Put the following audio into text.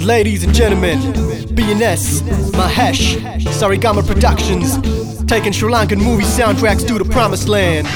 Ladies and gentlemen, BNS, Mahesh, Sarigama Productions, taking Sri Lankan movie soundtracks to the promised land.